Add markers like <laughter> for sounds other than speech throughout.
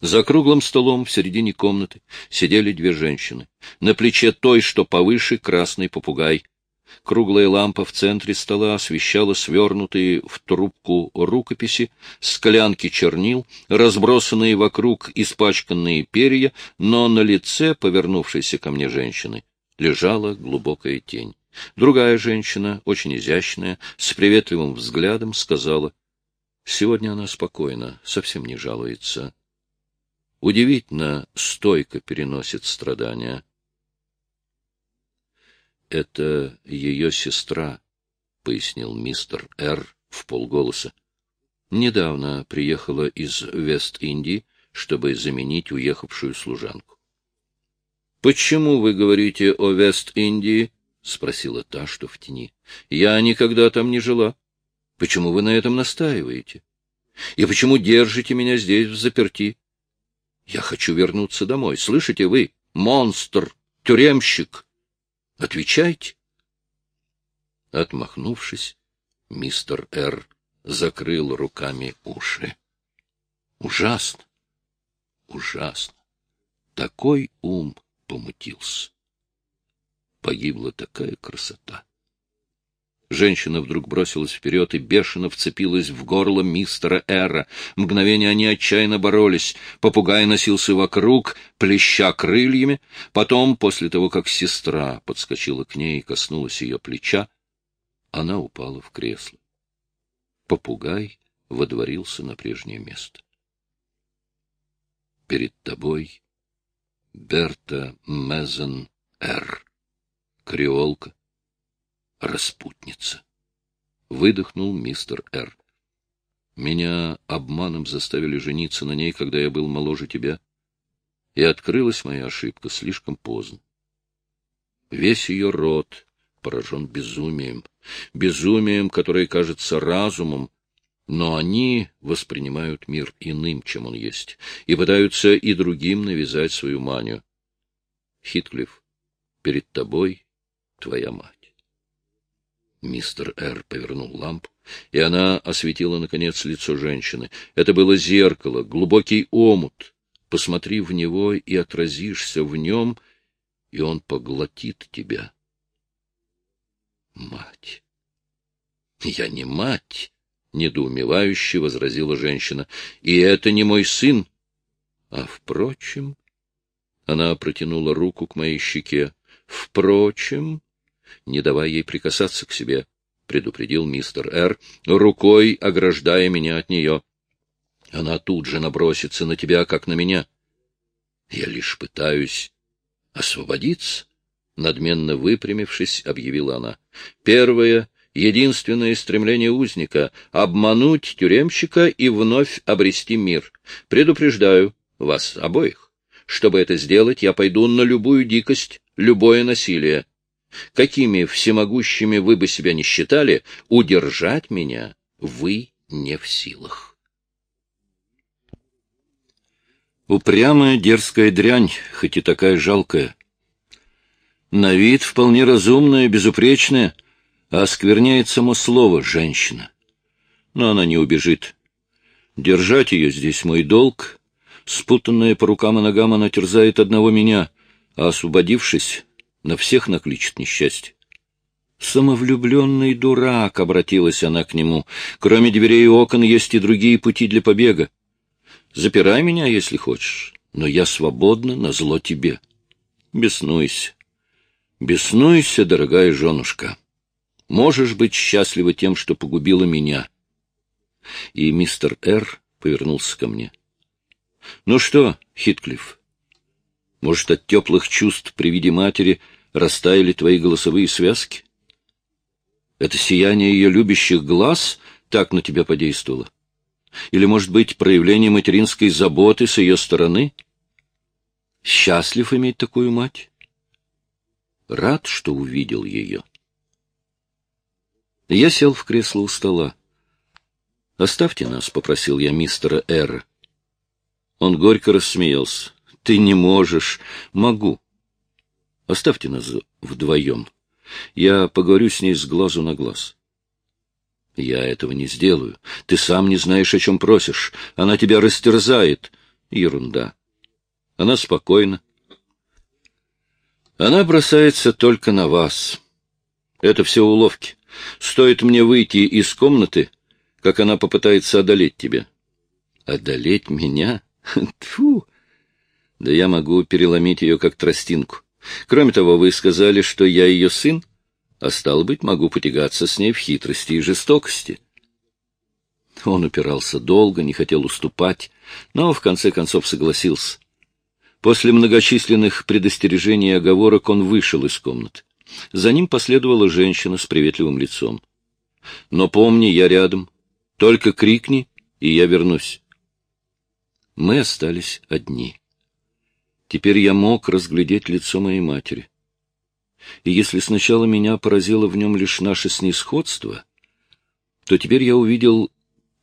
За круглым столом в середине комнаты сидели две женщины. На плече той, что повыше, красный попугай. Круглая лампа в центре стола освещала свернутые в трубку рукописи, склянки чернил, разбросанные вокруг испачканные перья, но на лице повернувшейся ко мне женщины лежала глубокая тень. Другая женщина, очень изящная, с приветливым взглядом, сказала, «Сегодня она спокойна, совсем не жалуется. Удивительно стойко переносит страдания». «Это ее сестра», — пояснил мистер Р. в полголоса. «Недавно приехала из Вест-Индии, чтобы заменить уехавшую служанку». «Почему вы говорите о Вест-Индии?» — спросила та, что в тени. — Я никогда там не жила. Почему вы на этом настаиваете? И почему держите меня здесь в заперти? Я хочу вернуться домой. Слышите вы? Монстр! Тюремщик! Отвечайте. Отмахнувшись, мистер Р. закрыл руками уши. Ужасно! Ужасно! Такой ум помутился. Погибла такая красота. Женщина вдруг бросилась вперед и бешено вцепилась в горло мистера Эра. Мгновение они отчаянно боролись. Попугай носился вокруг, плеща крыльями. Потом, после того, как сестра подскочила к ней и коснулась ее плеча, она упала в кресло. Попугай водворился на прежнее место. Перед тобой Берта Мезен Р креолка, распутница. Выдохнул мистер Р. Меня обманом заставили жениться на ней, когда я был моложе тебя. И открылась моя ошибка слишком поздно. Весь ее род поражен безумием, безумием, которое кажется разумом, но они воспринимают мир иным, чем он есть, и пытаются и другим навязать свою манию. Хитклифф, перед тобой твоя мать. Мистер Р. повернул лампу, и она осветила, наконец, лицо женщины. Это было зеркало, глубокий омут. Посмотри в него и отразишься в нем, и он поглотит тебя. Мать! Я не мать! — недоумевающе возразила женщина. — И это не мой сын. А, впрочем... Она протянула руку к моей щеке. — Впрочем не давая ей прикасаться к себе, — предупредил мистер Р., рукой ограждая меня от нее. Она тут же набросится на тебя, как на меня. Я лишь пытаюсь освободиться, — надменно выпрямившись, объявила она. Первое — единственное стремление узника — обмануть тюремщика и вновь обрести мир. Предупреждаю вас обоих. Чтобы это сделать, я пойду на любую дикость, любое насилие. Какими всемогущими вы бы себя не считали, удержать меня вы не в силах. Упрямая дерзкая дрянь, хоть и такая жалкая. На вид вполне разумная, безупречная, а оскверняет само слово «женщина». Но она не убежит. Держать ее здесь мой долг. Спутанная по рукам и ногам она терзает одного меня, а освободившись, на всех накличет несчастье. «Самовлюбленный дурак!» — обратилась она к нему. «Кроме дверей и окон есть и другие пути для побега. Запирай меня, если хочешь, но я свободна на зло тебе. Беснуйся. Беснуйся, дорогая женушка. Можешь быть счастлива тем, что погубила меня». И мистер Р. повернулся ко мне. «Ну что, Хитклифф, может, от теплых чувств при виде матери растаяли твои голосовые связки? Это сияние ее любящих глаз так на тебя подействовало? Или, может быть, проявление материнской заботы с ее стороны? Счастлив иметь такую мать? Рад, что увидел ее. Я сел в кресло у стола. «Оставьте нас», — попросил я мистера Эра. Он горько рассмеялся. Ты не можешь. Могу. Оставьте нас вдвоем. Я поговорю с ней с глазу на глаз. Я этого не сделаю. Ты сам не знаешь, о чем просишь. Она тебя растерзает. Ерунда. Она спокойна. Она бросается только на вас. Это все уловки. Стоит мне выйти из комнаты, как она попытается одолеть тебя. Одолеть меня? <laughs> Тьфу! Да я могу переломить ее, как тростинку. Кроме того, вы сказали, что я ее сын, а стало быть, могу потягаться с ней в хитрости и жестокости. Он упирался долго, не хотел уступать, но в конце концов согласился. После многочисленных предостережений и оговорок он вышел из комнаты. За ним последовала женщина с приветливым лицом. «Но помни, я рядом. Только крикни, и я вернусь». Мы остались одни. Теперь я мог разглядеть лицо моей матери. И если сначала меня поразило в нем лишь наше снисходство, то теперь я увидел,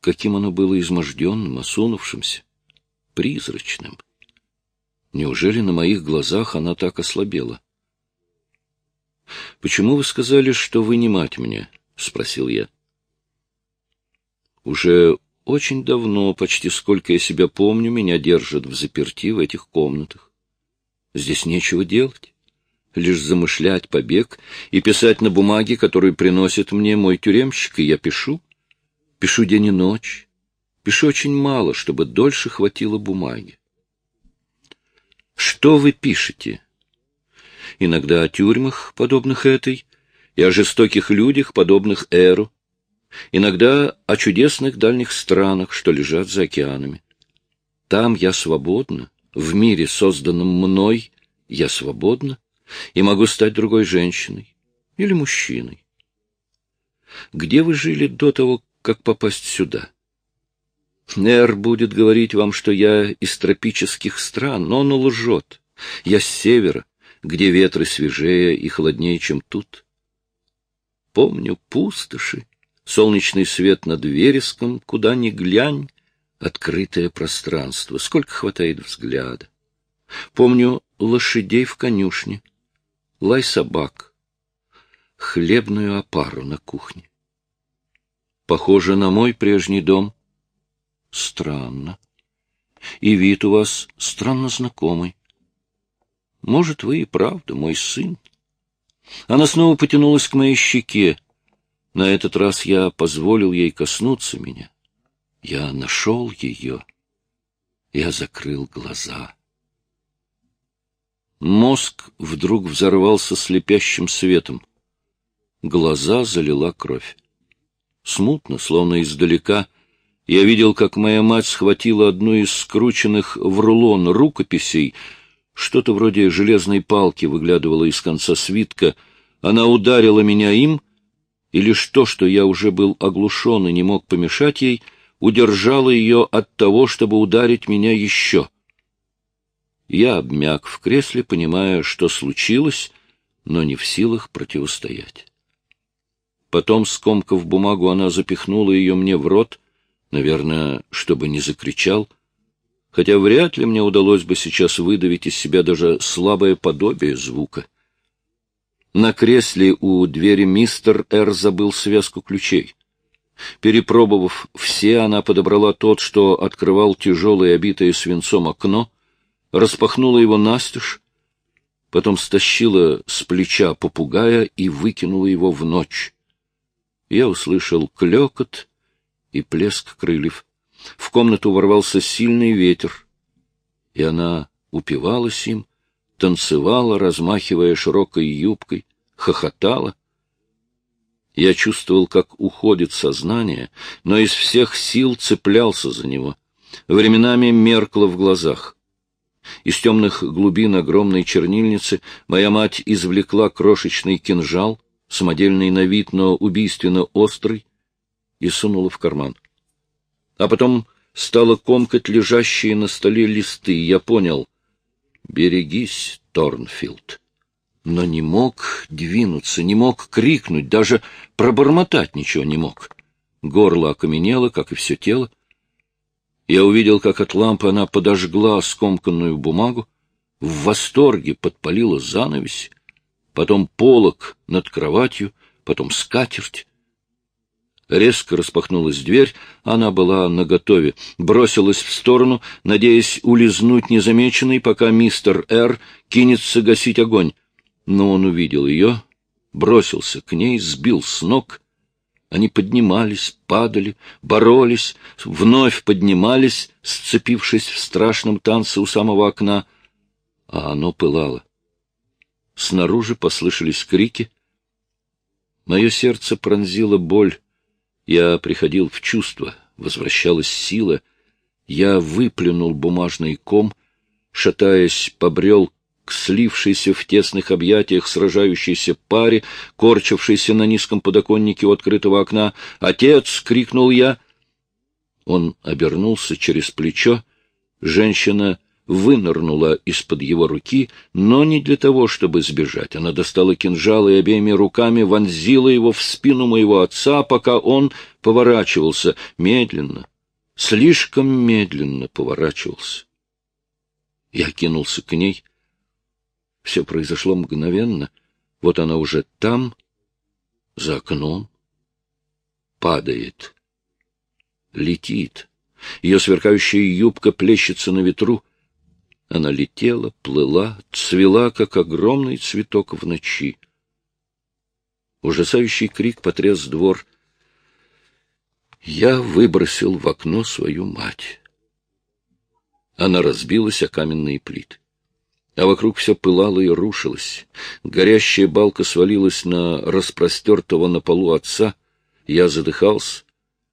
каким оно было изможденным, осунувшимся, призрачным. Неужели на моих глазах она так ослабела? — Почему вы сказали, что вы не мать мне? — спросил я. — Уже очень давно, почти сколько я себя помню, меня держат в заперти в этих комнатах. Здесь нечего делать, лишь замышлять побег и писать на бумаге, которую приносит мне мой тюремщик, и я пишу. Пишу день и ночь. Пишу очень мало, чтобы дольше хватило бумаги. Что вы пишете? Иногда о тюрьмах, подобных этой, и о жестоких людях, подобных Эру. Иногда о чудесных дальних странах, что лежат за океанами. Там я свободна, в мире, созданном мной, я свободна и могу стать другой женщиной или мужчиной. Где вы жили до того, как попасть сюда? Нер будет говорить вам, что я из тропических стран, но он лжет. Я с севера, где ветры свежее и холоднее, чем тут. Помню пустоши, солнечный свет над вереском, куда ни глянь, открытое пространство, сколько хватает взгляда. Помню лошадей в конюшне, лай собак, хлебную опару на кухне. Похоже на мой прежний дом — Странно. И вид у вас странно знакомый. Может, вы и правда мой сын. Она снова потянулась к моей щеке. На этот раз я позволил ей коснуться меня. Я нашел ее. Я закрыл глаза. Мозг вдруг взорвался слепящим светом. Глаза залила кровь. Смутно, словно издалека — я видел, как моя мать схватила одну из скрученных в рулон рукописей, что-то вроде железной палки выглядывало из конца свитка. Она ударила меня им, и лишь то, что я уже был оглушен и не мог помешать ей, удержало ее от того, чтобы ударить меня еще. Я обмяк в кресле, понимая, что случилось, но не в силах противостоять. Потом, скомкав бумагу, она запихнула ее мне в рот — Наверное, чтобы не закричал, хотя вряд ли мне удалось бы сейчас выдавить из себя даже слабое подобие звука. На кресле у двери мистер Р. забыл связку ключей. Перепробовав все, она подобрала тот, что открывал тяжелое, обитое свинцом окно, распахнула его настежь, потом стащила с плеча попугая и выкинула его в ночь. Я услышал клекот и плеск крыльев. В комнату ворвался сильный ветер, и она упивалась им, танцевала, размахивая широкой юбкой, хохотала. Я чувствовал, как уходит сознание, но из всех сил цеплялся за него. Временами меркло в глазах. Из темных глубин огромной чернильницы моя мать извлекла крошечный кинжал, самодельный на вид, но убийственно острый, и сунула в карман. А потом стала комкать лежащие на столе листы. Я понял. Берегись, Торнфилд. Но не мог двинуться, не мог крикнуть, даже пробормотать ничего не мог. Горло окаменело, как и все тело. Я увидел, как от лампы она подожгла скомканную бумагу, в восторге подпалила занавесь, потом полок над кроватью, потом скатерть, Резко распахнулась дверь, она была наготове, бросилась в сторону, надеясь улизнуть незамеченной, пока мистер Р. кинется гасить огонь. Но он увидел ее, бросился к ней, сбил с ног. Они поднимались, падали, боролись, вновь поднимались, сцепившись в страшном танце у самого окна, а оно пылало. Снаружи послышались крики. Мое сердце пронзило боль. Я приходил в чувство, возвращалась сила. Я выплюнул бумажный ком, шатаясь, побрел к слившейся в тесных объятиях сражающейся паре, корчившейся на низком подоконнике у открытого окна. «Отец!» — крикнул я. Он обернулся через плечо. Женщина вынырнула из-под его руки, но не для того, чтобы сбежать. Она достала кинжал и обеими руками вонзила его в спину моего отца, пока он поворачивался медленно, слишком медленно поворачивался. Я кинулся к ней. Все произошло мгновенно. Вот она уже там, за окном, падает, летит. Ее сверкающая юбка плещется на ветру. Она летела, плыла, цвела, как огромный цветок в ночи. Ужасающий крик потряс двор. Я выбросил в окно свою мать. Она разбилась о каменные плиты. А вокруг все пылало и рушилось. Горящая балка свалилась на распростертого на полу отца. Я задыхался.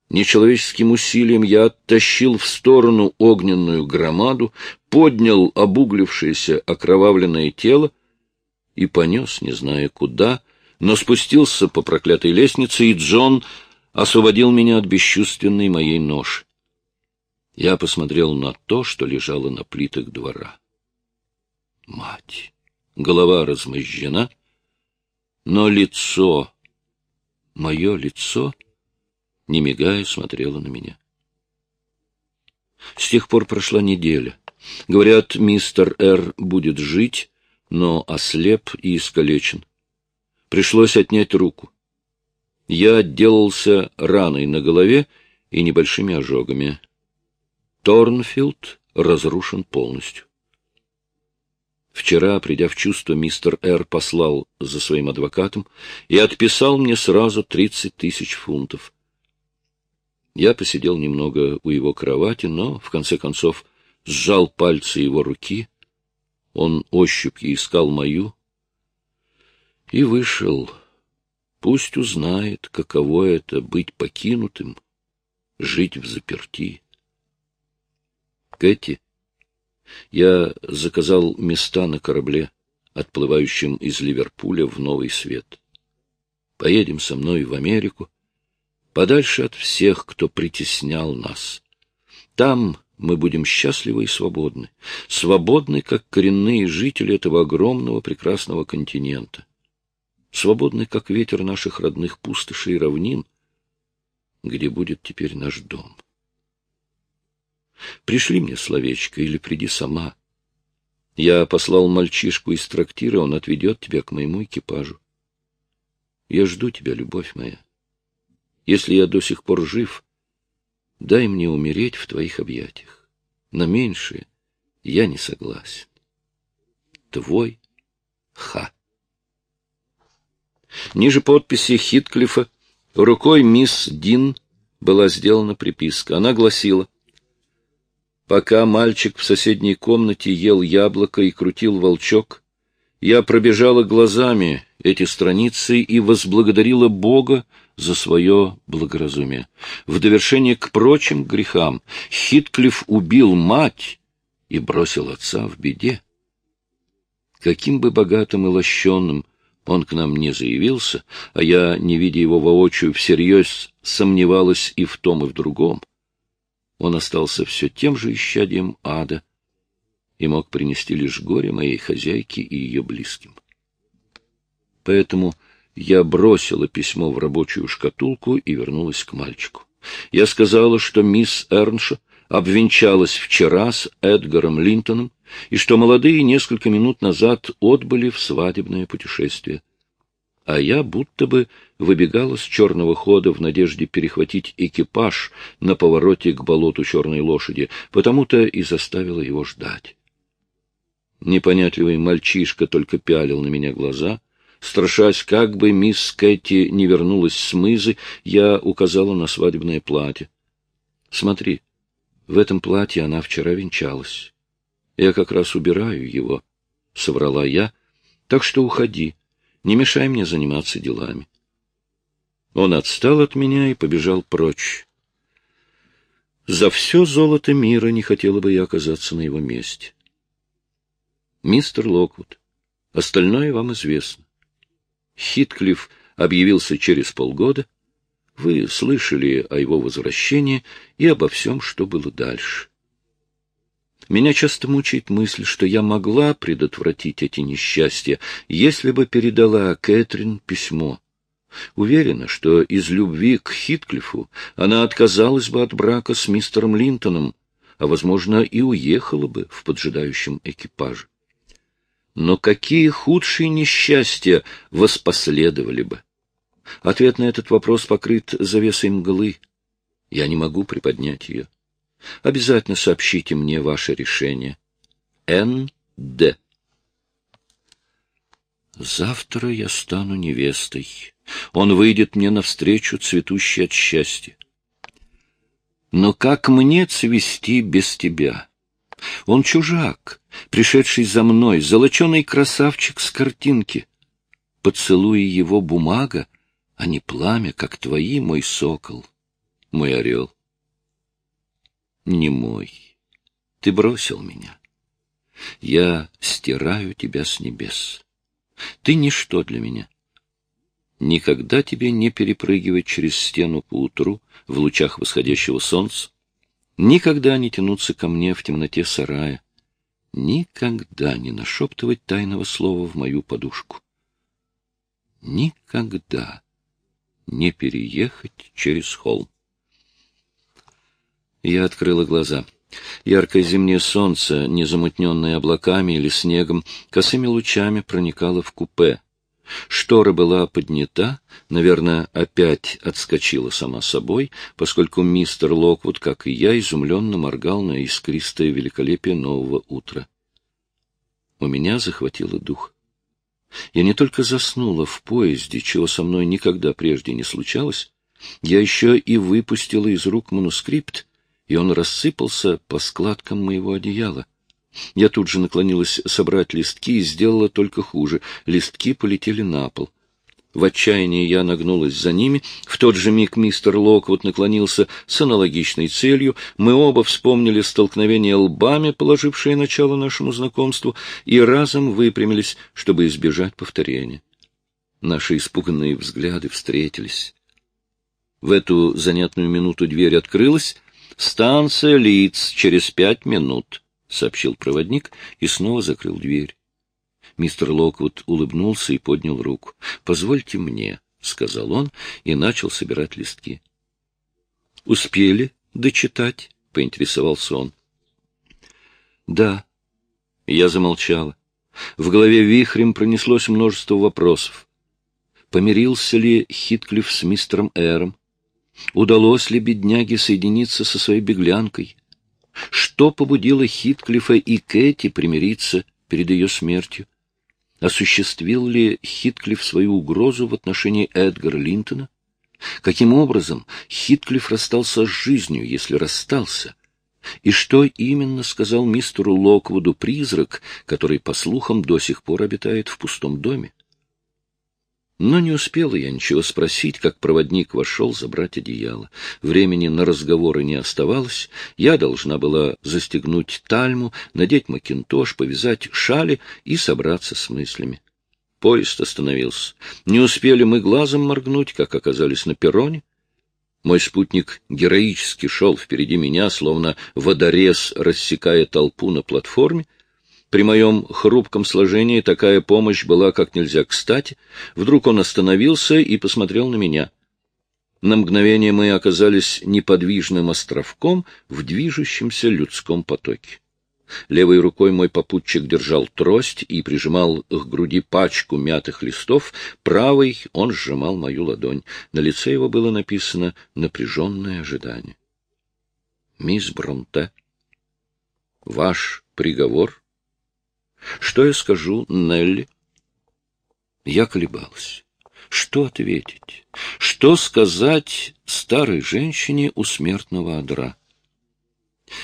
Нечеловеческим усилием я оттащил в сторону огненную громаду, поднял обуглившееся окровавленное тело и понес, не зная куда, но спустился по проклятой лестнице, и Джон освободил меня от бесчувственной моей ноши. Я посмотрел на то, что лежало на плитах двора. Мать! Голова размозжена, но лицо, мое лицо — не мигая, смотрела на меня. С тех пор прошла неделя. Говорят, мистер Р. будет жить, но ослеп и искалечен. Пришлось отнять руку. Я отделался раной на голове и небольшими ожогами. Торнфилд разрушен полностью. Вчера, придя в чувство, мистер Р. послал за своим адвокатом и отписал мне сразу тридцать тысяч фунтов. Я посидел немного у его кровати, но, в конце концов, сжал пальцы его руки. Он ощупью искал мою и вышел. Пусть узнает, каково это — быть покинутым, жить в заперти. Кэти, я заказал места на корабле, отплывающем из Ливерпуля в Новый Свет. Поедем со мной в Америку, подальше от всех, кто притеснял нас. Там мы будем счастливы и свободны, свободны, как коренные жители этого огромного прекрасного континента, свободны, как ветер наших родных пустошей и равнин, где будет теперь наш дом. Пришли мне словечко или приди сама. Я послал мальчишку из трактира, он отведет тебя к моему экипажу. Я жду тебя, любовь моя. Если я до сих пор жив, дай мне умереть в твоих объятиях. На меньшее я не согласен. Твой Ха. Ниже подписи Хитклифа рукой мисс Дин была сделана приписка. Она гласила, «Пока мальчик в соседней комнате ел яблоко и крутил волчок, я пробежала глазами эти страницы и возблагодарила Бога за свое благоразумие. В довершение к прочим грехам Хитклифф убил мать и бросил отца в беде. Каким бы богатым и лощенным он к нам не заявился, а я, не видя его воочию, всерьез сомневалась и в том, и в другом. Он остался все тем же исчадием ада и мог принести лишь горе моей хозяйке и ее близким. Поэтому я бросила письмо в рабочую шкатулку и вернулась к мальчику. Я сказала, что мисс Эрнша обвенчалась вчера с Эдгаром Линтоном и что молодые несколько минут назад отбыли в свадебное путешествие. А я будто бы выбегала с черного хода в надежде перехватить экипаж на повороте к болоту черной лошади, потому-то и заставила его ждать. Непонятливый мальчишка только пялил на меня глаза. Страшась, как бы мисс Кэти не вернулась с мызы, я указала на свадебное платье. — Смотри, в этом платье она вчера венчалась. Я как раз убираю его, — соврала я, — так что уходи. Не мешай мне заниматься делами. Он отстал от меня и побежал прочь. За все золото мира не хотела бы я оказаться на его месте. Мистер Локвуд, остальное вам известно. Хитклифф объявился через полгода. Вы слышали о его возвращении и обо всем, что было дальше. Меня часто мучает мысль, что я могла предотвратить эти несчастья, если бы передала Кэтрин письмо. Уверена, что из любви к Хитклифу она отказалась бы от брака с мистером Линтоном, а, возможно, и уехала бы в поджидающем экипаже. Но какие худшие несчастья воспоследовали бы? Ответ на этот вопрос покрыт завесой мглы. Я не могу приподнять ее. Обязательно сообщите мне ваше решение. Н. Д. Завтра я стану невестой. Он выйдет мне навстречу, цветущий от счастья. Но как мне цвести без тебя? Он чужак, пришедший за мной, золоченый красавчик с картинки. Поцелуй его бумага, а не пламя, как твои, мой сокол, мой орел не мой. Ты бросил меня. Я стираю тебя с небес. Ты ничто для меня. Никогда тебе не перепрыгивать через стену по утру в лучах восходящего солнца. Никогда не тянуться ко мне в темноте сарая. Никогда не нашептывать тайного слова в мою подушку. Никогда не переехать через холм. Я открыла глаза. Яркое зимнее солнце, не замутненное облаками или снегом, косыми лучами проникало в купе. Штора была поднята, наверное, опять отскочила сама собой, поскольку мистер Локвуд, как и я, изумленно моргал на искристое великолепие нового утра. У меня захватило дух. Я не только заснула в поезде, чего со мной никогда прежде не случалось, я еще и выпустила из рук манускрипт, и он рассыпался по складкам моего одеяла. Я тут же наклонилась собрать листки и сделала только хуже. Листки полетели на пол. В отчаянии я нагнулась за ними. В тот же миг мистер Локвуд наклонился с аналогичной целью. Мы оба вспомнили столкновение лбами, положившее начало нашему знакомству, и разом выпрямились, чтобы избежать повторения. Наши испуганные взгляды встретились. В эту занятную минуту дверь открылась, «Станция Лиц через пять минут», — сообщил проводник и снова закрыл дверь. Мистер Локвуд улыбнулся и поднял руку. «Позвольте мне», — сказал он и начал собирать листки. «Успели дочитать?» — поинтересовался он. «Да». Я замолчала. В голове вихрем пронеслось множество вопросов. Помирился ли Хитклифф с мистером Эром? Удалось ли бедняге соединиться со своей беглянкой? Что побудило Хитклифа и Кэти примириться перед ее смертью? Осуществил ли Хитклифф свою угрозу в отношении Эдгара Линтона? Каким образом Хитклифф расстался с жизнью, если расстался? И что именно сказал мистеру Локвуду призрак, который, по слухам, до сих пор обитает в пустом доме? Но не успела я ничего спросить, как проводник вошел забрать одеяло. Времени на разговоры не оставалось. Я должна была застегнуть тальму, надеть макинтош, повязать шали и собраться с мыслями. Поезд остановился. Не успели мы глазом моргнуть, как оказались на перроне. Мой спутник героически шел впереди меня, словно водорез, рассекая толпу на платформе. При моем хрупком сложении такая помощь была как нельзя кстати. Вдруг он остановился и посмотрел на меня. На мгновение мы оказались неподвижным островком в движущемся людском потоке. Левой рукой мой попутчик держал трость и прижимал к груди пачку мятых листов, правой он сжимал мою ладонь. На лице его было написано «напряженное ожидание». «Мисс Бронте, ваш приговор?» «Что я скажу, Нелли?» Я колебался. Что ответить? Что сказать старой женщине у смертного одра?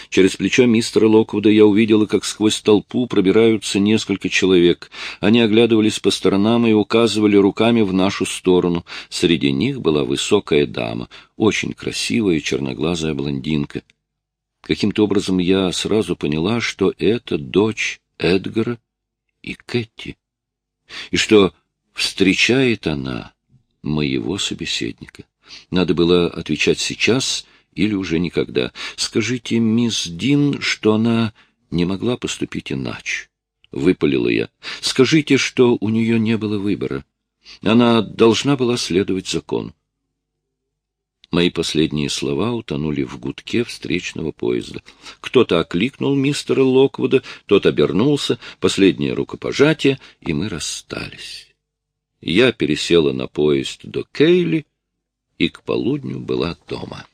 Через плечо мистера Локвуда я увидела, как сквозь толпу пробираются несколько человек. Они оглядывались по сторонам и указывали руками в нашу сторону. Среди них была высокая дама, очень красивая черноглазая блондинка. Каким-то образом я сразу поняла, что это дочь Эдгара и Кэти, и что встречает она моего собеседника. Надо было отвечать сейчас или уже никогда. Скажите мисс Дин, что она не могла поступить иначе. Выпалила я. Скажите, что у нее не было выбора. Она должна была следовать закону. Мои последние слова утонули в гудке встречного поезда. Кто-то окликнул мистера Локвуда, тот обернулся, последнее рукопожатие, и мы расстались. Я пересела на поезд до Кейли и к полудню была дома.